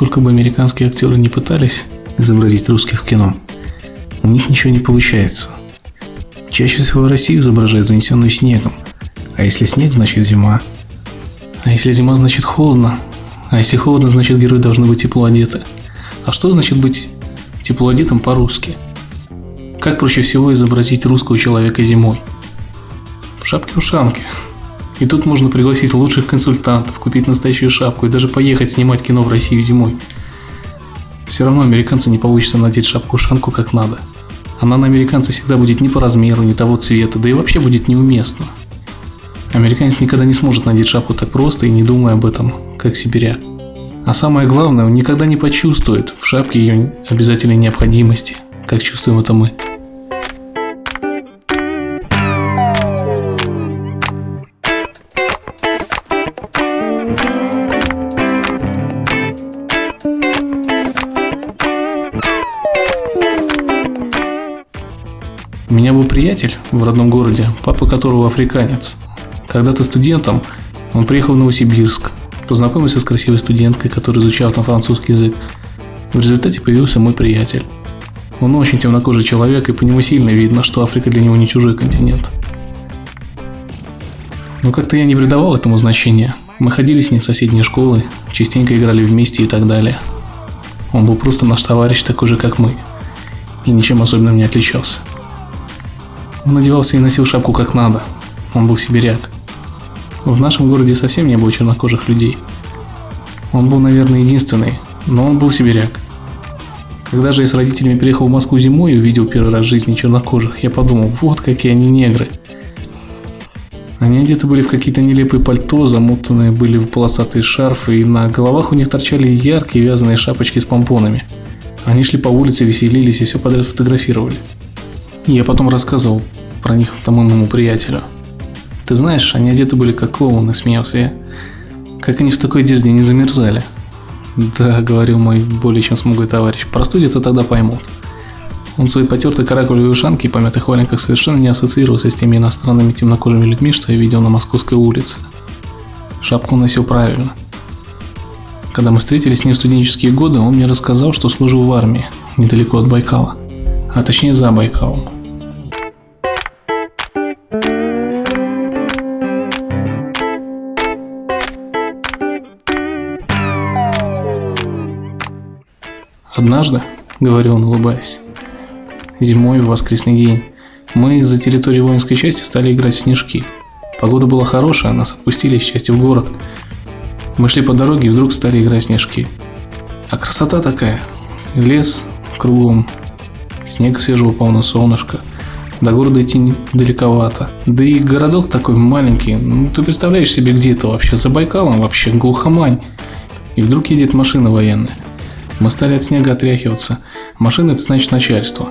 Сколько бы американские актеры не пытались изобразить русских в кино, у них ничего не получается. Чаще всего Россию изображают занесенную снегом. А если снег, значит зима. А если зима, значит холодно. А если холодно, значит герои должны быть тепло одеты. А что значит быть тепло одетым по-русски? Как проще всего изобразить русского человека зимой? В шапке-ушанке. И тут можно пригласить лучших консультантов, купить настоящую шапку и даже поехать снимать кино в Россию зимой. Все равно американцы не получится надеть шапку-ушанку как надо. Она на американца всегда будет не по размеру, не того цвета, да и вообще будет неуместно. Американец никогда не сможет надеть шапку так просто и не думая об этом, как сибиряк. А самое главное, он никогда не почувствует в шапке ее обязательной необходимости, как чувствуем это мы. У меня был приятель в родном городе, папа которого африканец. Когда-то студентом он приехал в Новосибирск, познакомился с красивой студенткой, которая изучала там французский язык. В результате появился мой приятель. Он очень темнокожий человек, и по нему сильно видно, что Африка для него не чужой континент. Но как-то я не придавал этому значения. Мы ходили с ним в соседние школы, частенько играли вместе и так далее. Он был просто наш товарищ, такой же, как мы. И ничем особенным не отличался. Он одевался и носил шапку как надо. Он был сибиряк. В нашем городе совсем не было чернокожих людей. Он был, наверное, единственный, но он был сибиряк. Когда же я с родителями приехал в Москву зимой и увидел первый раз в жизни чернокожих, я подумал, вот какие они негры. Они одеты были в какие-то нелепые пальто, замотанные были в полосатые шарфы, и на головах у них торчали яркие вязаные шапочки с помпонами. Они шли по улице, веселились и все подряд фотографировали. Я потом рассказывал про них тому моему приятелю. Ты знаешь, они одеты были как клоуны, смеялся я. Как они в такой одежде не замерзали? Да, говорил мой более чем смуглый товарищ, простудятся тогда поймут. Он в своей потертой каракулевой ушанке и помятых валенках совершенно не ассоциировался с теми иностранными темнокожими людьми, что я видел на московской улице. Шапку носил правильно. Когда мы встретились с ним в студенческие годы, он мне рассказал, что служил в армии, недалеко от Байкала а точнее за Байкалом. Однажды, говорил он, улыбаясь, зимой в воскресный день, мы за территорией воинской части стали играть в снежки. Погода была хорошая, нас отпустили из в город. Мы шли по дороге и вдруг стали играть в снежки. А красота такая. Лес кругом, Снег свежего полно солнышко. До города идти далековато. Да и городок такой маленький. Ну, ты представляешь себе, где это вообще? За Байкалом вообще, глухомань. И вдруг едет машина военная. Мы стали от снега отряхиваться. Машина – это значит начальство.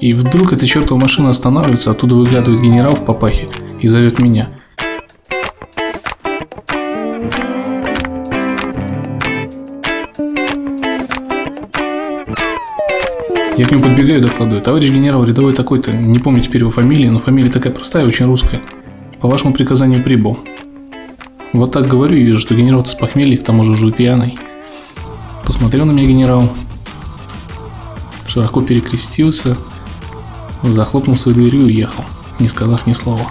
И вдруг эта чертова машина останавливается, оттуда выглядывает генерал в папахе и зовет меня. Я к нему подбегаю и докладываю. Товарищ генерал, рядовой такой-то, не помню теперь его фамилии, но фамилия такая простая, очень русская. По вашему приказанию прибыл. Вот так говорю и вижу, что генерал-то с похмелья, к тому же уже пьяный. Посмотрел на меня генерал, широко перекрестился, захлопнул свою дверь и уехал, не сказав ни слова.